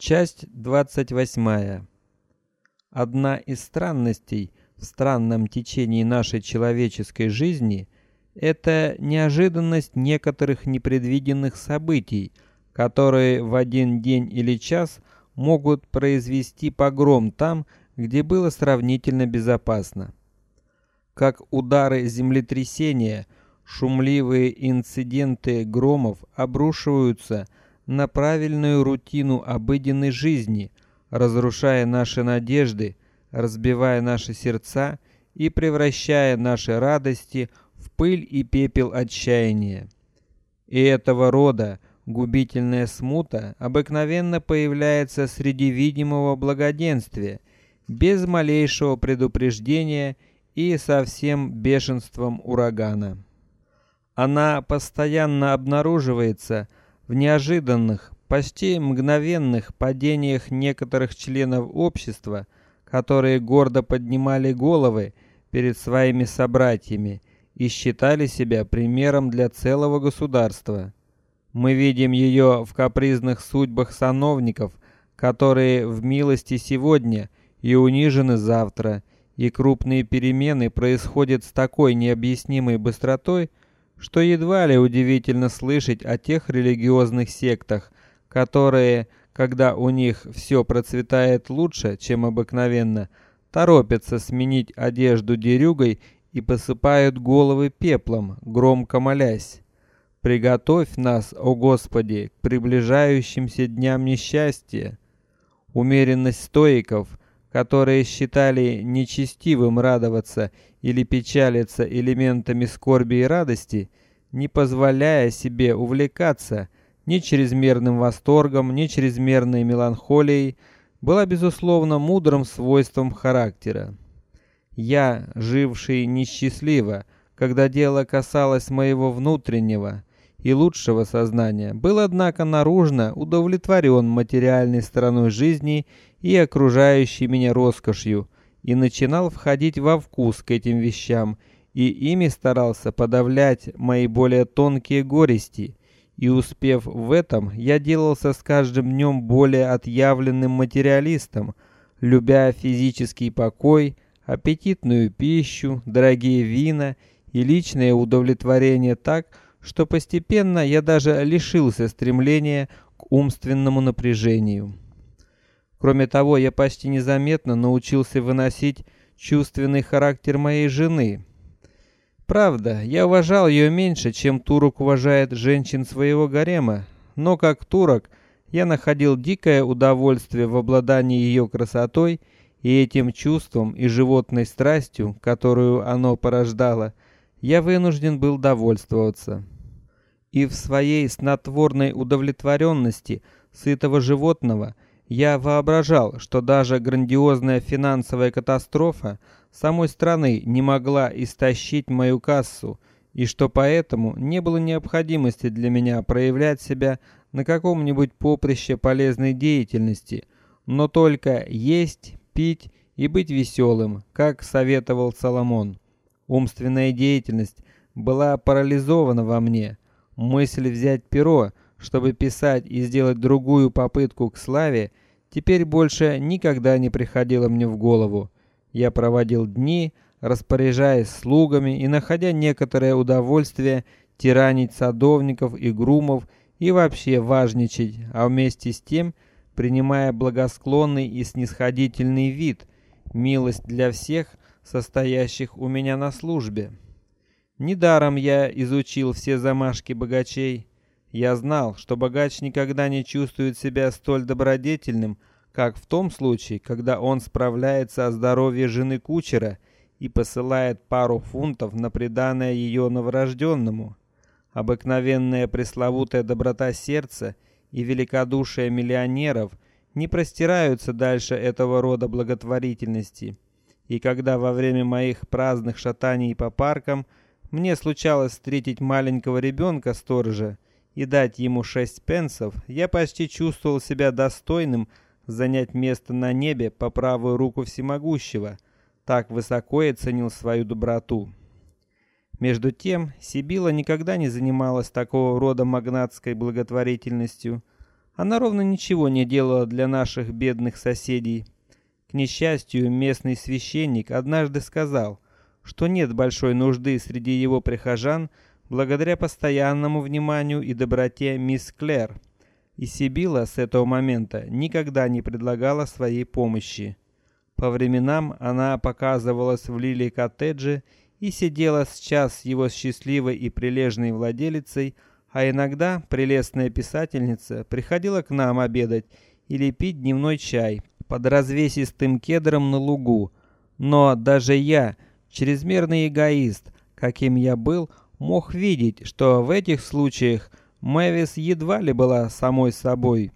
Часть двадцать восьмая. Одна из странностей в странном течении нашей человеческой жизни это неожиданность некоторых непредвиденных событий, которые в один день или час могут произвести погром там, где было сравнительно безопасно. Как удары землетрясения, шумливые инциденты громов обрушиваются на правильную рутину обыденной жизни, разрушая наши надежды, разбивая наши сердца и превращая наши радости в пыль и пепел отчаяния. И этого рода губительная смута обыкновенно появляется среди видимого благоденствия, без малейшего предупреждения и со всем бешенством урагана. Она постоянно обнаруживается в неожиданных, почти мгновенных падениях некоторых членов общества, которые гордо поднимали головы перед своими собратьями и считали себя примером для целого государства. Мы видим ее в капризных судьбах сановников, которые в милости сегодня и унижены завтра, и крупные перемены происходят с такой необъяснимой быстротой, что едва ли удивительно слышать о тех религиозных сектах, которые, когда у них все процветает лучше, чем обыкновенно, торопятся сменить одежду дерюгой и посыпают головы пеплом, громко молясь: "Приготовь нас, о Господи, к приближающимся дням несчастья". Умеренность стоиков, которые считали нечестивым радоваться или печалиться элементами скорби и радости, не позволяя себе увлекаться ни чрезмерным восторгом, ни чрезмерной меланхолией, была безусловно мудрым свойством характера. Я, живший несчастливо, когда дело касалось моего внутреннего и лучшего сознания, был однако наружно удовлетворен материальной стороной жизни и окружающей меня роскошью, и начинал входить во вкус к этим вещам, и ими старался подавлять мои более тонкие горести. И успев в этом, я делался с каждым днем более отъявленным материалистом, любя физический покой, аппетитную пищу, дорогие вина и личное удовлетворение так, что постепенно я даже лишился стремления к умственному напряжению. Кроме того, я почти незаметно научился выносить чувственный характер моей жены. Правда, я уважал ее меньше, чем турок уважает женщин своего гарема, но как турок я находил дикое удовольствие в обладании ее красотой и этим чувством и животной страстью, которую оно порождало. Я вынужден был довольствоваться. И в своей снотворной удовлетворенности сытого животного я воображал, что даже грандиозная финансовая катастрофа самой страны не могла истощить мою кассу, и что поэтому не было необходимости для меня проявлять себя на каком-нибудь поприще полезной деятельности, но только есть, пить и быть веселым, как советовал Соломон. Умственная деятельность была парализована во мне. Мысль взять перо чтобы писать и сделать другую попытку к славе, теперь больше никогда не приходило мне в голову. Я проводил дни, распоряжаясь слугами и находя некоторое удовольствие тиранить садовников и грумов и вообще важничать, а вместе с тем принимая благосклонный и снисходительный вид, милость для всех, состоящих у меня на службе. Недаром я изучил все замашки богачей. Я знал, что богач никогда не чувствует себя столь добродетельным, как в том случае, когда он справляется о здоровье жены кучера и посылает пару фунтов на приданое ее новорожденному. Обыкновенная пресловутая доброта сердца и великодушие миллионеров не простираются дальше этого рода благотворительности. И когда во время моих праздных шатаний по паркам мне случалось встретить маленького ребенка сторожа, и дать ему шесть пенсов, я почти чувствовал себя достойным занять место на небе по правую руку всемогущего. Так высоко я ценил свою доброту. Между тем, Сибила никогда не занималась такого рода магнатской благотворительностью. она ровно ничего не делала для наших бедных соседей. К несчастью, местный священник однажды сказал, что нет большой нужды среди его прихожан, благодаря постоянному вниманию и доброте мисс Клэр. И Сибила с этого момента никогда не предлагала своей помощи. По временам она показывалась в Лили коттедже и сидела с его счастливой и прилежной владелицей, а иногда прелестная писательница приходила к нам обедать или пить дневной чай под развесистым кедром на лугу. Но даже я, чрезмерный эгоист, каким я был, мог видеть, что в этих случаях Мэвис едва ли была самой собой.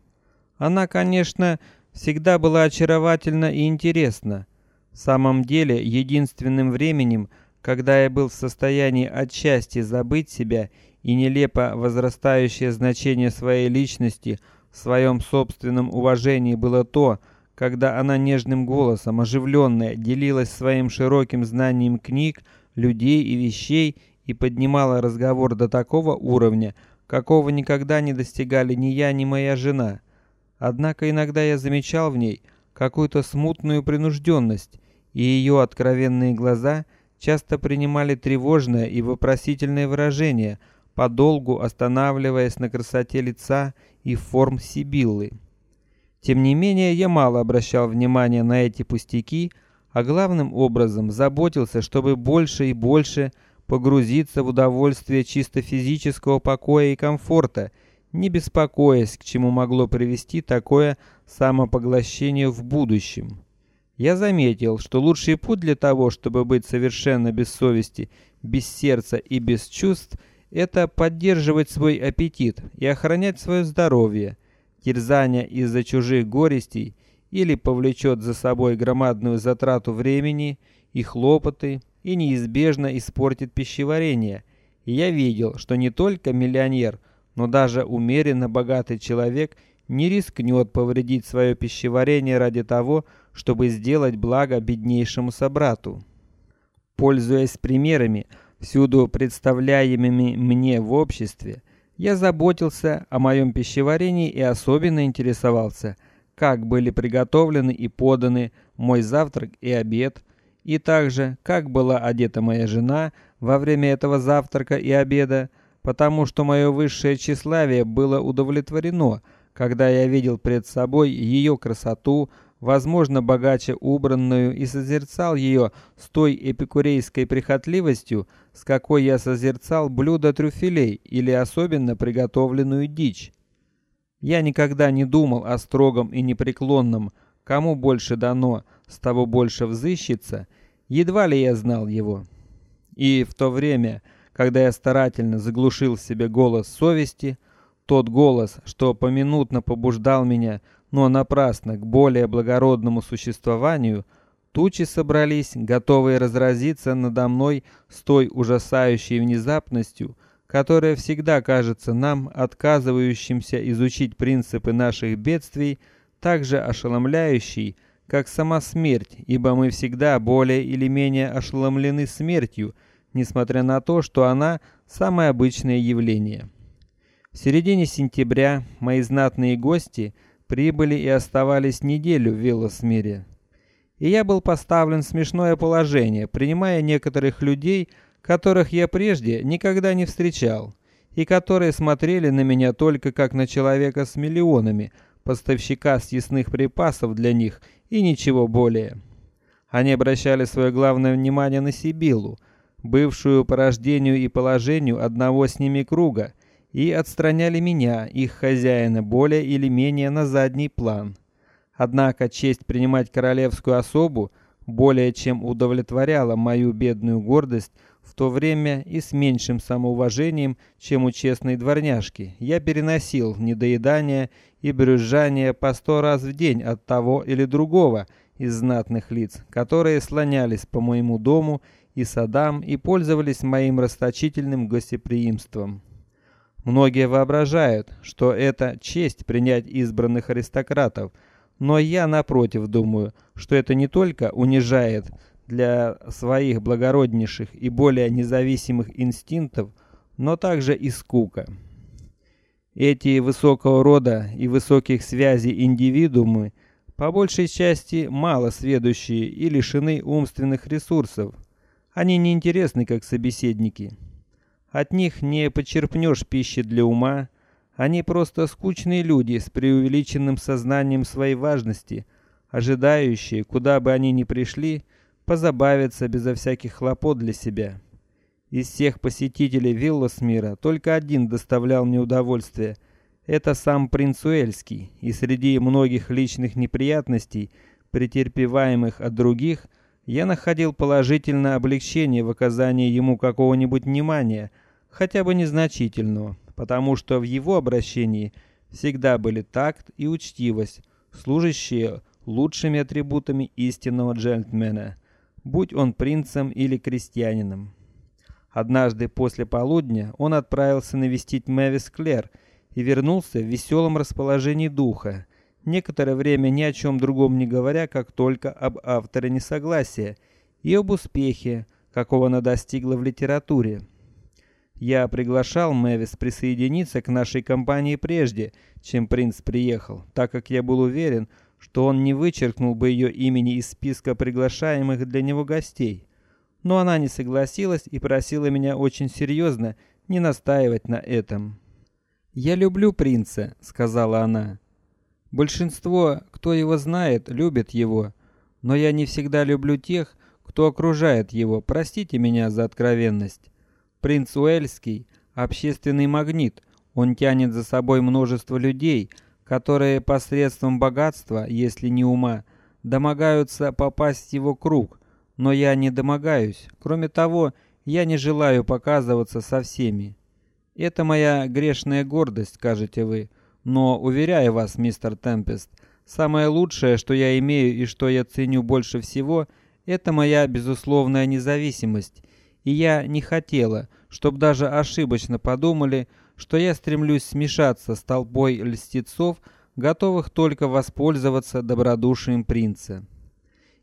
Она, конечно, всегда была очаровательна и интересна. В самом деле, единственным временем, когда я был в состоянии отчасти забыть себя и нелепо возрастающее значение своей личности в своем собственном уважении было то, когда она нежным голосом, оживленная, делилась своим широким знанием книг, людей и вещей и поднимала разговор до такого уровня, какого никогда не достигали ни я, ни моя жена. Однако иногда я замечал в ней какую-то смутную принужденность, и ее откровенные глаза часто принимали тревожное и вопросительное выражение, подолгу останавливаясь на красоте лица и форм Сибиллы. Тем не менее, я мало обращал внимания на эти пустяки, а главным образом заботился, чтобы больше и больше погрузиться в удовольствие чисто физического покоя и комфорта не беспокоясь, к чему могло привести такое самопоглощение в будущем. Я заметил, что лучший путь для того, чтобы быть совершенно без совести, без сердца и без чувств, это поддерживать свой аппетит и охранять свое здоровье. Терзание из-за чужих горестей или повлечет за собой громадную затрату времени и хлопоты и неизбежно испортит пищеварение. И я видел, что не только миллионер – но даже умеренно богатый человек не рискнет повредить свое пищеварение ради того, чтобы сделать благо беднейшему собрату. Пользуясь примерами, всюду представляемыми мне в обществе, я заботился о моем пищеварении и особенно интересовался, как были приготовлены и поданы мой завтрак и обед, и также как была одета моя жена во время этого завтрака и обеда потому что мое высшее тщеславие было удовлетворено, когда я видел пред собой ее красоту, возможно, богаче убранную, и созерцал ее с той эпикурейской прихотливостью, с какой я созерцал блюдо трюфелей или особенно приготовленную дичь. Я никогда не думал о строгом и непреклонном, кому больше дано, с того больше взыщется. Едва ли я знал его. И в то время, когда я старательно заглушил себе голос совести, тот голос, что поминутно побуждал меня, но напрасно к более благородному существованию, тучи собрались, готовые разразиться надо мной с той ужасающей внезапностью, которая всегда кажется нам, отказывающимся изучить принципы наших бедствий, так же ошеломляющей, как сама смерть, ибо мы всегда более или менее ошеломлены смертью несмотря на то, что она самое обычное явление. В середине сентября мои знатные гости прибыли и оставались неделю в Велосмире. И я был поставлен в смешное положение, принимая некоторых людей, которых я прежде никогда не встречал, и которые смотрели на меня только как на человека с миллионами, поставщика съестных припасов для них и ничего более. Они обращали свое главное внимание на Сибилу, бывшую по рождению и положению одного с ними круга, и отстраняли меня, их хозяина, более или менее на задний план. Однако честь принимать королевскую особу более чем удовлетворяла мою бедную гордость в то время и с меньшим самоуважением, чем у честной дворняжки. Я переносил недоедание и брюзжание по сто раз в день от того или другого из знатных лиц, которые слонялись по моему дому и садам и пользовались моим расточительным гостеприимством. Многие воображают, что это честь принять избранных аристократов, но я напротив думаю, что это не только унижает для своих благороднейших и более независимых инстинктов, но также и скука. Эти высокого рода и высоких связей индивидуумы по большей части мало сведущие и лишены умственных ресурсов. Они не интересны как собеседники. От них не почерпнешь пищи для ума. Они просто скучные люди с преувеличенным сознанием своей важности, ожидающие, куда бы они ни пришли, позабавиться безо всяких хлопот для себя. Из всех посетителей Вилласмира только один доставлял мне удовольствие. Это сам принц Уэльский, и среди многих личных неприятностей, претерпеваемых от других, я находил положительное облегчение в оказании ему какого-нибудь внимания, хотя бы незначительного, потому что в его обращении всегда были такт и учтивость, служащие лучшими атрибутами истинного джентльмена, будь он принцем или крестьянином. Однажды после полудня он отправился навестить Мэвис Клэр и вернулся в веселом расположении духа. Некоторое время ни о чем другом не говоря, как только об авторе несогласия и об успехе, какого она достигла в литературе. Я приглашал Мэвис присоединиться к нашей компании прежде, чем принц приехал, так как я был уверен, что он не вычеркнул бы ее имени из списка приглашаемых для него гостей но она не согласилась и просила меня очень серьезно не настаивать на этом. Я люблю принца, сказала она. Большинство, кто его знает, любит его, но я не всегда люблю тех, кто окружает его. Простите меня за откровенность. Принц Уэльский общественный магнит. Он тянет за собой множество людей, которые посредством богатства, если не ума, домогаются попасть в его круг но я не домогаюсь. Кроме того, я не желаю показываться со всеми. Это моя грешная гордость, скажете вы, но уверяю вас, мистер Темпест, самое лучшее, что я имею и что я ценю больше всего, это моя безусловная независимость. И я не хотела, чтобы даже ошибочно подумали, что я стремлюсь смешаться с толпой льстецов, готовых только воспользоваться добродушием принца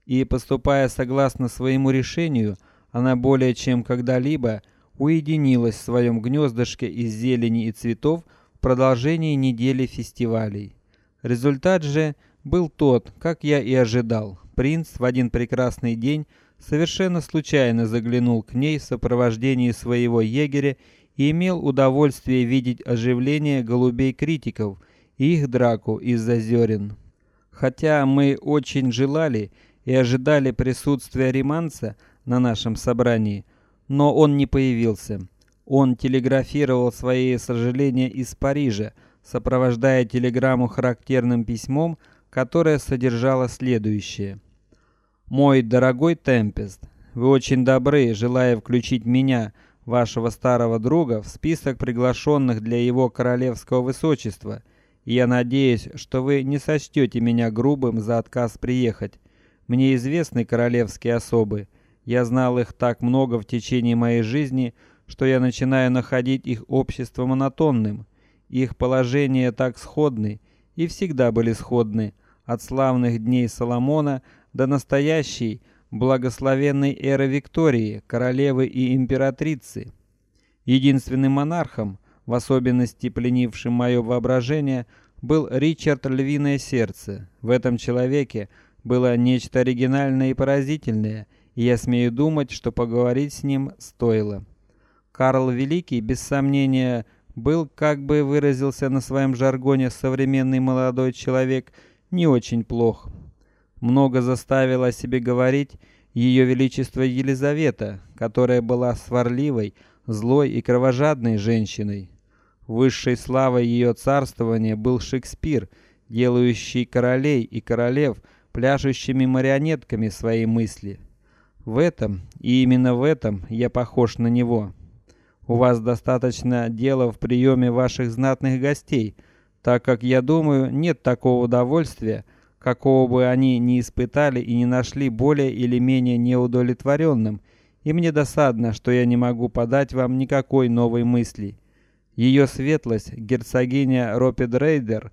и поступая согласно своему решению, она более чем когда-либо уединилась в своем гнездышке из зелени и цветов в продолжении недели фестивалей. Результат же был тот, как я и ожидал. Принц в один прекрасный день совершенно случайно заглянул к ней в сопровождении своего егеря и имел удовольствие видеть оживление голубей критиков и их драку из-за зерен. Хотя мы очень желали и ожидали присутствия Риманца на нашем собрании, но он не появился. Он телеграфировал свои сожаления из Парижа, сопровождая телеграмму характерным письмом, которое содержало следующее: Мой дорогой Темпест, вы очень добры, желая включить меня, вашего старого друга, в список приглашенных для его королевского высочества. Я надеюсь, что вы не сочтете меня грубым за отказ приехать. Мне известны королевские особы. Я знал их так много в течение моей жизни, что я начинаю находить их общество монотонным. Их положения так сходны и всегда были сходны от славных дней Соломона до настоящей благословенной эры Виктории, королевы и императрицы. Единственным монархом, в особенности пленившим мое воображение, был Ричард Львиное Сердце. В этом человеке было нечто оригинальное и поразительное, и я смею думать, что поговорить с ним стоило. Карл Великий, без сомнения, был, как бы выразился на своем жаргоне современный молодой человек, не очень плох. Много заставила себе говорить ее величество Елизавета, которая была сварливой, злой и кровожадной женщиной. Высшей славой ее царствования был Шекспир, делающий королей и королев пляшущими марионетками свои мысли. В этом и именно в этом я похож на него. У вас достаточно дела в приеме ваших знатных гостей, так как я думаю, нет такого удовольствия, какого бы они ни испытали и не нашли более или менее неудовлетворенным. И мне досадно, что я не могу подать вам никакой новой мысли. Ее светлость герцогиня Ропедрейдер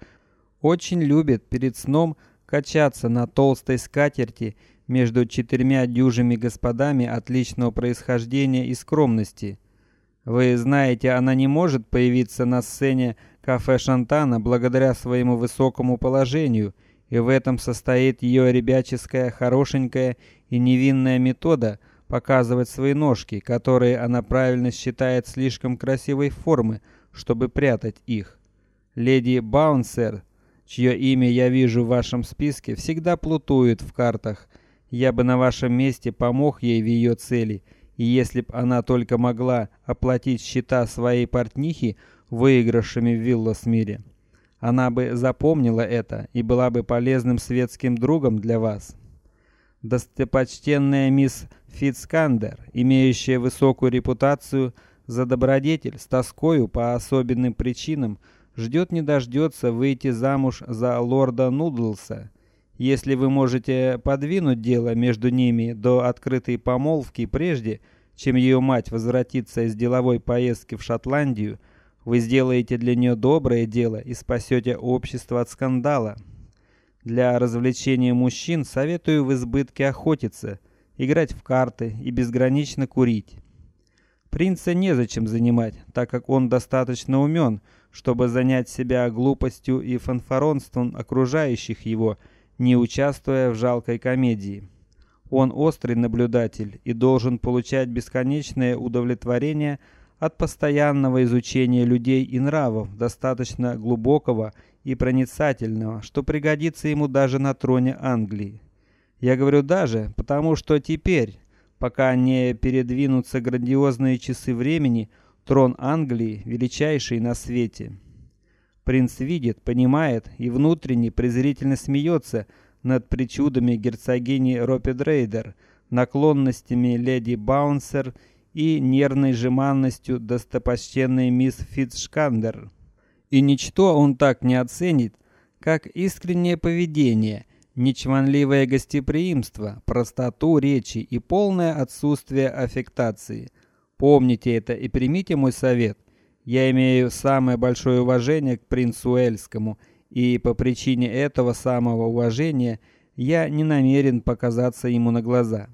очень любит перед сном качаться на толстой скатерти между четырьмя дюжими господами отличного происхождения и скромности. Вы знаете, она не может появиться на сцене, Кафе Шантана, благодаря своему высокому положению, и в этом состоит ее ребяческая, хорошенькая и невинная метода показывать свои ножки, которые она правильно считает слишком красивой формы, чтобы прятать их. Леди Баунсер, чье имя я вижу в вашем списке, всегда плутует в картах. Я бы на вашем месте помог ей в ее цели, и если б она только могла оплатить счета своей портнихи выигрышами в Вилласмире, она бы запомнила это и была бы полезным светским другом для вас. Достопочтенная мисс Фитцкандер, имеющая высокую репутацию за добродетель, с тоскою по особенным причинам ждет не дождется выйти замуж за лорда Нудлса. Если вы можете подвинуть дело между ними до открытой помолвки прежде, чем ее мать возвратится из деловой поездки в Шотландию, вы сделаете для нее доброе дело и спасете общество от скандала. Для развлечения мужчин советую в избытке охотиться, играть в карты и безгранично курить. Принца незачем занимать, так как он достаточно умен, чтобы занять себя глупостью и фанфаронством окружающих его, не участвуя в жалкой комедии. Он острый наблюдатель и должен получать бесконечное удовлетворение от постоянного изучения людей и нравов, достаточно глубокого и проницательного, что пригодится ему даже на троне Англии. Я говорю даже, потому что теперь, пока не передвинутся грандиозные часы времени, трон Англии величайший на свете. Принц видит, понимает и внутренне презрительно смеется над причудами герцогини Ропедрейдер, наклонностями леди Баунсер и нервной жеманностью достопочтенной мисс Фитцшкандер. И ничто он так не оценит, как искреннее поведение, нечванливое гостеприимство, простоту речи и полное отсутствие аффектации – Помните это и примите мой совет. Я имею самое большое уважение к принцу Эльскому, и по причине этого самого уважения я не намерен показаться ему на глаза.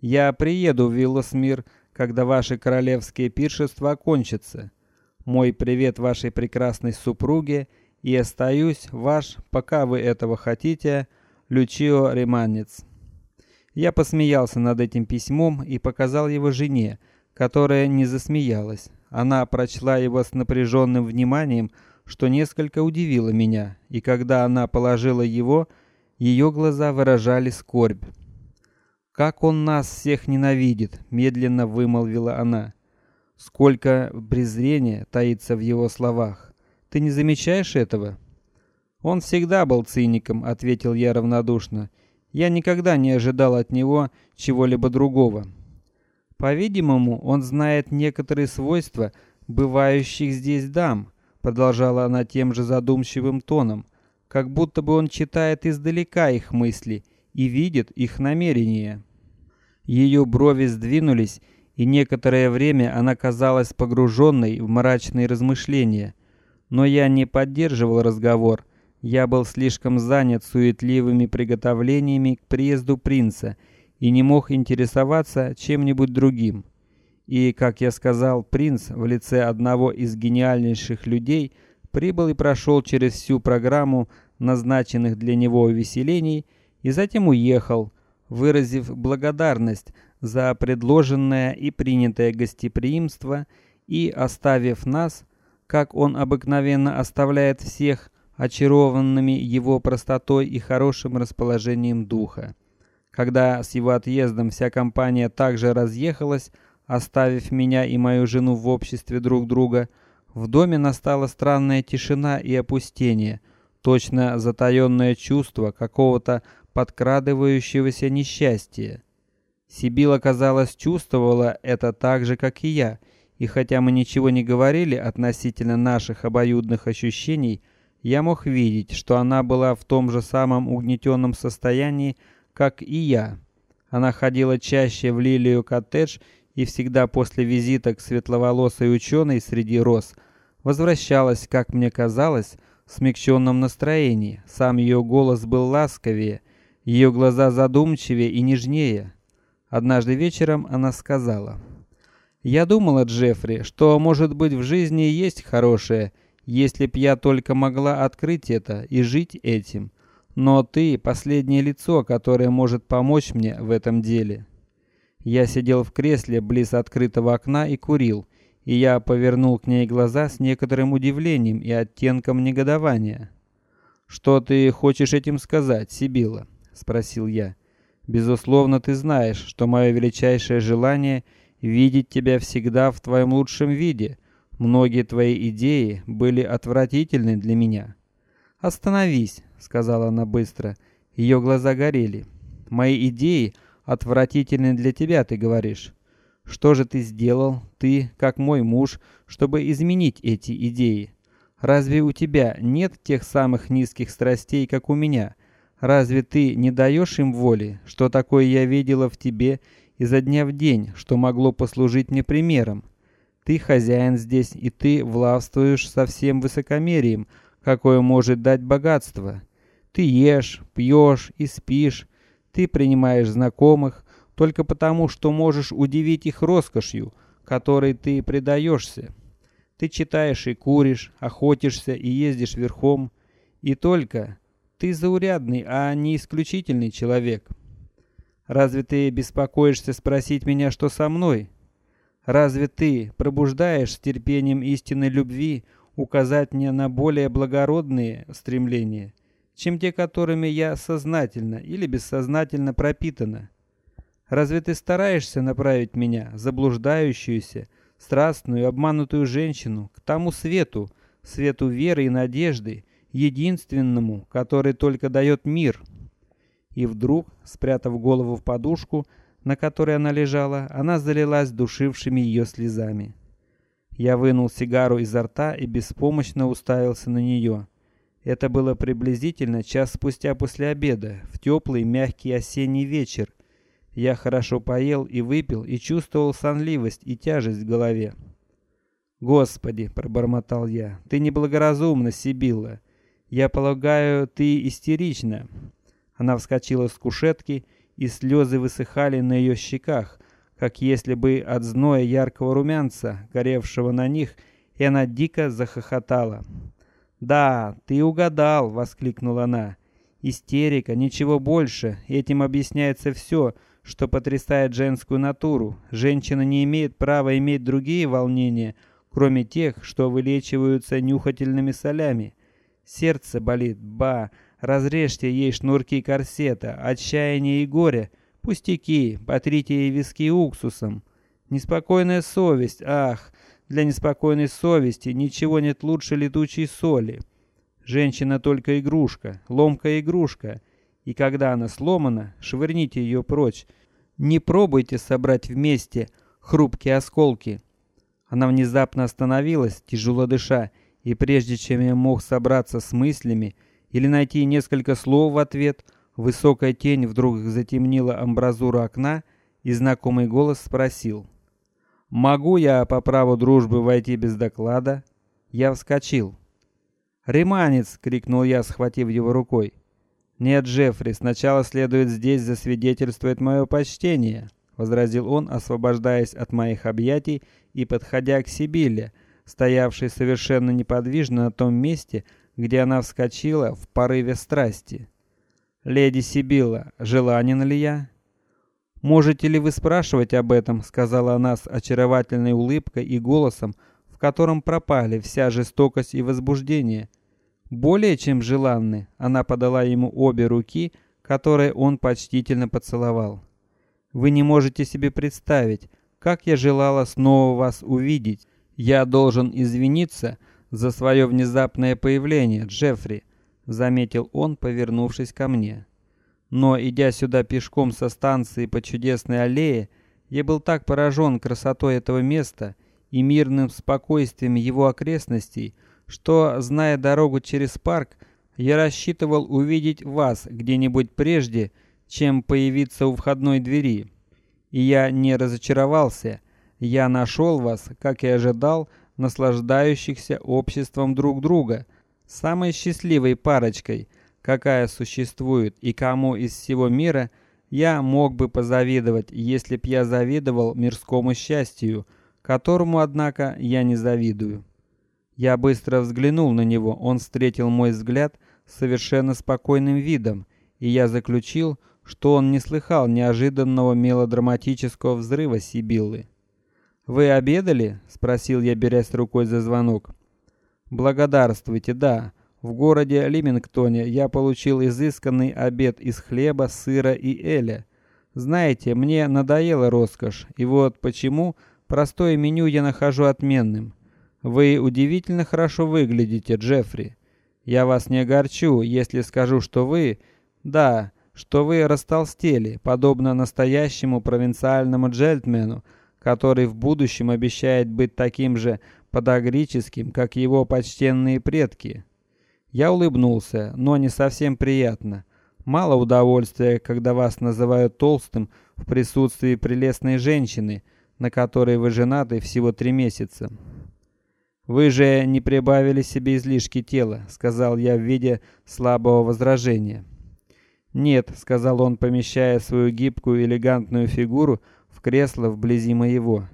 Я приеду в Вилласмир, когда ваши королевские пиршества окончатся. Мой привет вашей прекрасной супруге и остаюсь ваш, пока вы этого хотите, Лючио Реманец. Я посмеялся над этим письмом и показал его жене, которая не засмеялась. Она прочла его с напряженным вниманием, что несколько удивило меня, и когда она положила его, ее глаза выражали скорбь. Как он нас всех ненавидит, медленно вымолвила она. Сколько презрения таится в его словах. Ты не замечаешь этого? Он всегда был циником, ответил я равнодушно. Я никогда не ожидал от него чего-либо другого. По-видимому, он знает некоторые свойства бывающих здесь дам, продолжала она тем же задумчивым тоном, как будто бы он читает издалека их мысли и видит их намерения. Ее брови сдвинулись, и некоторое время она казалась погруженной в мрачные размышления. Но я не поддерживал разговор. Я был слишком занят суетливыми приготовлениями к приезду принца и не мог интересоваться чем-нибудь другим. И, как я сказал, принц в лице одного из гениальнейших людей прибыл и прошел через всю программу назначенных для него увеселений и затем уехал, выразив благодарность за предложенное и принятое гостеприимство и оставив нас, как он обыкновенно оставляет всех, очарованными его простотой и хорошим расположением духа. Когда с его отъездом вся компания также разъехалась, оставив меня и мою жену в обществе друг друга, в доме настала странная тишина и опустение, точно затаённое чувство какого-то подкрадывающегося несчастья. Сибила, казалось, чувствовала это так же, как и я, и хотя мы ничего не говорили относительно наших обоюдных ощущений, я мог видеть, что она была в том же самом угнетенном состоянии, как и я. Она ходила чаще в Лилию коттедж и всегда после визита к светловолосой ученой среди роз возвращалась, как мне казалось, в смягченном настроении. Сам ее голос был ласковее, ее глаза задумчивее и нежнее. Однажды вечером она сказала: "Я думала, Джеффри, что может быть в жизни есть хорошее, если б я только могла открыть это и жить этим. Но ты последнее лицо, которое может помочь мне в этом деле. Я сидел в кресле близ открытого окна и курил, и я повернул к ней глаза с некоторым удивлением и оттенком негодования. Что ты хочешь этим сказать, Сибила? – спросил я. Безусловно, ты знаешь, что мое величайшее желание видеть тебя всегда в твоем лучшем виде Многие твои идеи были отвратительны для меня. Остановись, сказала она быстро. Ее глаза горели. Мои идеи отвратительны для тебя, ты говоришь. Что же ты сделал, ты, как мой муж, чтобы изменить эти идеи? Разве у тебя нет тех самых низких страстей, как у меня? Разве ты не даешь им воли? Что такое я видела в тебе изо дня в день, что могло послужить мне примером? Ты хозяин здесь, и ты властвуешь со всем высокомерием, какое может дать богатство. Ты ешь, пьешь и спишь. Ты принимаешь знакомых только потому, что можешь удивить их роскошью, которой ты предаешься. Ты читаешь и куришь, охотишься и ездишь верхом, и только ты заурядный, а не исключительный человек. Разве ты беспокоишься спросить меня, что со мной? Разве ты пробуждаешь терпением истинной любви указать мне на более благородные стремления, чем те, которыми я сознательно или бессознательно пропитана? Разве ты стараешься направить меня, заблуждающуюся, страстную, обманутую женщину, к тому свету, свету веры и надежды, единственному, который только дает мир? И вдруг, спрятав голову в подушку, на которой она лежала, она залилась душившими ее слезами. Я вынул сигару изо рта и беспомощно уставился на нее. Это было приблизительно час спустя после обеда, в теплый мягкий осенний вечер. Я хорошо поел и выпил и чувствовал сонливость и тяжесть в голове. Господи, пробормотал я, ты неблагоразумна, Сибилла. Я полагаю, ты истерична. Она вскочила с кушетки и слезы высыхали на ее щеках, как если бы от зноя яркого румянца, горевшего на них, и она дико захохотала. "Да, ты угадал", воскликнула она. "Истерика, ничего больше. Этим объясняется все, что потрясает женскую натуру. Женщина не имеет права иметь другие волнения, кроме тех, что вылечиваются нюхательными солями. Сердце болит, ба, Разрежьте ей шнурки корсета, отчаяние и горе, пустяки, потрите ей виски уксусом. Неспокойная совесть, ах, для неспокойной совести ничего нет лучше летучей соли. Женщина только игрушка, ломкая игрушка, и когда она сломана, швырните ее прочь. Не пробуйте собрать вместе хрупкие осколки. Она внезапно остановилась, тяжело дыша, и прежде чем я мог собраться с мыслями, или найти несколько слов в ответ, высокая тень вдруг затемнила амбразуру окна, и знакомый голос спросил: "Могу я по праву дружбы войти без доклада?" Я вскочил. "Реманец!" крикнул я, схватив его рукой. "Нет, Джеффри, сначала следует здесь засвидетельствовать мое почтение", возразил он, освобождаясь от моих объятий и подходя к Сибилле, стоявшей совершенно неподвижно на том месте, где она вскочила в порыве страсти. Леди Сибила, желанен ли я? Можете ли вы спрашивать об этом, сказала она с очаровательной улыбкой и голосом, в котором пропали вся жестокость и возбуждение. Более чем желанны. Она подала ему обе руки, которые он почтительно поцеловал. Вы не можете себе представить, как я желала снова вас увидеть. Я должен извиниться за свое внезапное появление, Джеффри, заметил он, повернувшись ко мне. Но идя сюда пешком со станции по чудесной аллее, я был так поражен красотой этого места и мирным спокойствием его окрестностей, что, зная дорогу через парк, я рассчитывал увидеть вас где-нибудь прежде, чем появиться у входной двери. И я не разочаровался. Я нашел вас, как и ожидал, наслаждающихся обществом друг друга, самой счастливой парочкой, какая существует, и кому из всего мира я мог бы позавидовать, если б я завидовал мирскому счастью, которому, однако, я не завидую. Я быстро взглянул на него. Он встретил мой взгляд совершенно спокойным видом, и я заключил, что он не слыхал неожиданного мелодраматического взрыва Сибиллы. Вы обедали? – спросил я, берясь рукой за звонок. Благодарствуйте, да. В городе Лимингтоне я получил изысканный обед из хлеба, сыра и эля. Знаете, мне надоела роскошь, и вот почему простое меню я нахожу отменным. Вы удивительно хорошо выглядите, Джеффри. Я вас не огорчу, если скажу, что вы, да, что вы растолстели, подобно настоящему провинциальному джентльмену, который в будущем обещает быть таким же подагрическим, как его почтенные предки. Я улыбнулся, но не совсем приятно. Мало удовольствия, когда вас называют толстым в присутствии прелестной женщины, на которой вы женаты всего три месяца. Вы же не прибавили себе излишки тела, сказал я в виде слабого возражения. Нет, сказал он, помещая свою гибкую элегантную фигуру в кресло вблизи моего.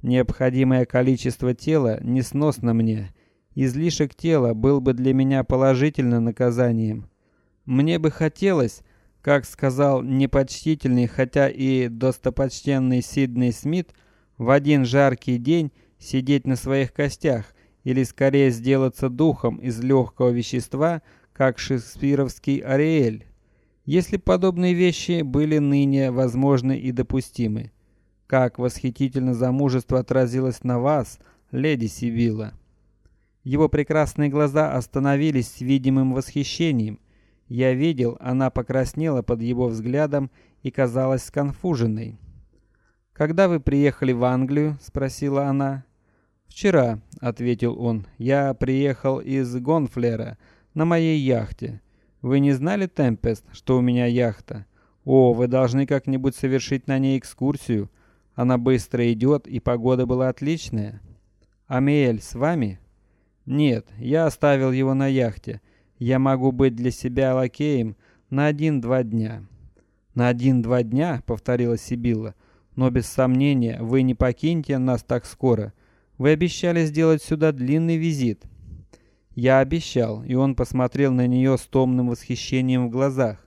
Необходимое количество тела несносно мне. Излишек тела был бы для меня положительным наказанием. Мне бы хотелось, как сказал непочтительный, хотя и достопочтенный Сидней Смит, в один жаркий день сидеть на своих костях, или скорее сделаться духом из легкого вещества, как шекспировский Ариэль. Если подобные вещи были ныне возможны и допустимы, как восхитительно замужество отразилось на вас, леди Сибила. Его прекрасные глаза остановились с видимым восхищением. Я видел, она покраснела под его взглядом и казалась сконфуженной. Когда вы приехали в Англию? – спросила она. Вчера, ответил он. Я приехал из Гонфлера на моей яхте. Вы не знали, Темпест, что у меня яхта? О, вы должны как-нибудь совершить на ней экскурсию. Она быстро идет, и погода была отличная. Амиэль с вами? Нет, я оставил его на яхте. Я могу быть для себя лакеем на один-два дня. На один-два дня, повторила Сибилла. Но без сомнения вы не покинете нас так скоро. Вы обещали сделать сюда длинный визит. Я обещал, и он посмотрел на нее с томным восхищением в глазах.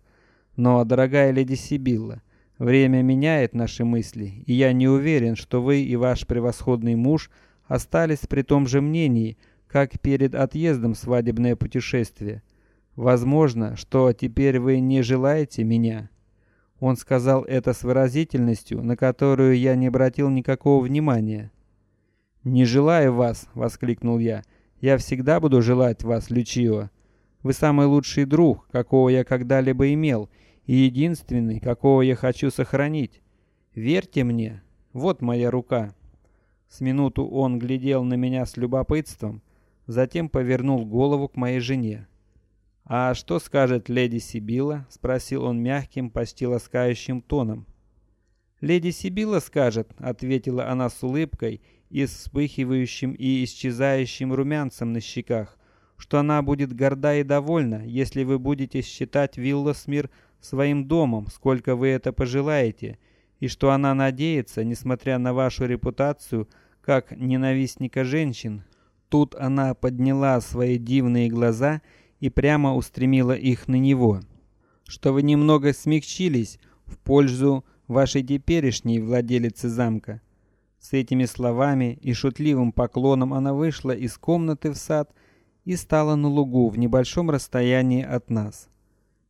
Но, дорогая леди Сибилла, время меняет наши мысли, и я не уверен, что вы и ваш превосходный муж остались при том же мнении, как перед отъездом свадебное путешествие. Возможно, что теперь вы не желаете меня. Он сказал это с выразительностью, на которую я не обратил никакого внимания. Не желаю вас, воскликнул я. Я всегда буду желать вас, Лючио. Вы самый лучший друг, какого я когда-либо имел, и единственный, какого я хочу сохранить. Верьте мне. Вот моя рука. С минуту он глядел на меня с любопытством, затем повернул голову к моей жене. А что скажет леди Сибила? – спросил он мягким, почти ласкающим тоном. Леди Сибила скажет, ответила она с улыбкой и с вспыхивающим и исчезающим румянцем на щеках, что она будет горда и довольна, если вы будете считать Вилласмир своим домом, сколько вы это пожелаете, и что она надеется, несмотря на вашу репутацию как ненавистника женщин, тут она подняла свои дивные глаза и прямо устремила их на него, что вы немного смягчились в пользу вашей теперешней владелицы замка. С этими словами и шутливым поклоном она вышла из комнаты в сад и стала на лугу в небольшом расстоянии от нас.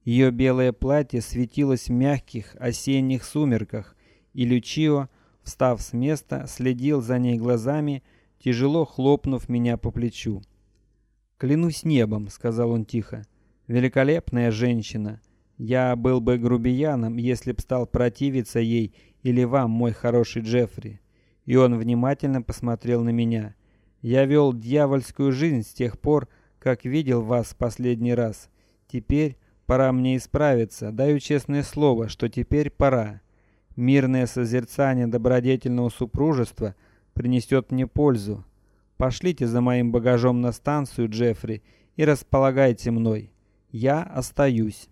Ее белое платье светилось в мягких осенних сумерках, и Лючио, встав с места, следил за ней глазами, тяжело хлопнув меня по плечу. Клянусь небом, сказал он тихо, великолепная женщина. Я был бы грубияном, если б стал противиться ей или вам, мой хороший Джеффри и он внимательно посмотрел на меня. Я вел дьявольскую жизнь с тех пор, как видел вас последний раз. Теперь пора мне исправиться. Даю честное слово, что теперь пора. Мирное созерцание добродетельного супружества принесет мне пользу. Пошлите за моим багажом на станцию, Джеффри, и располагайте мной. Я остаюсь.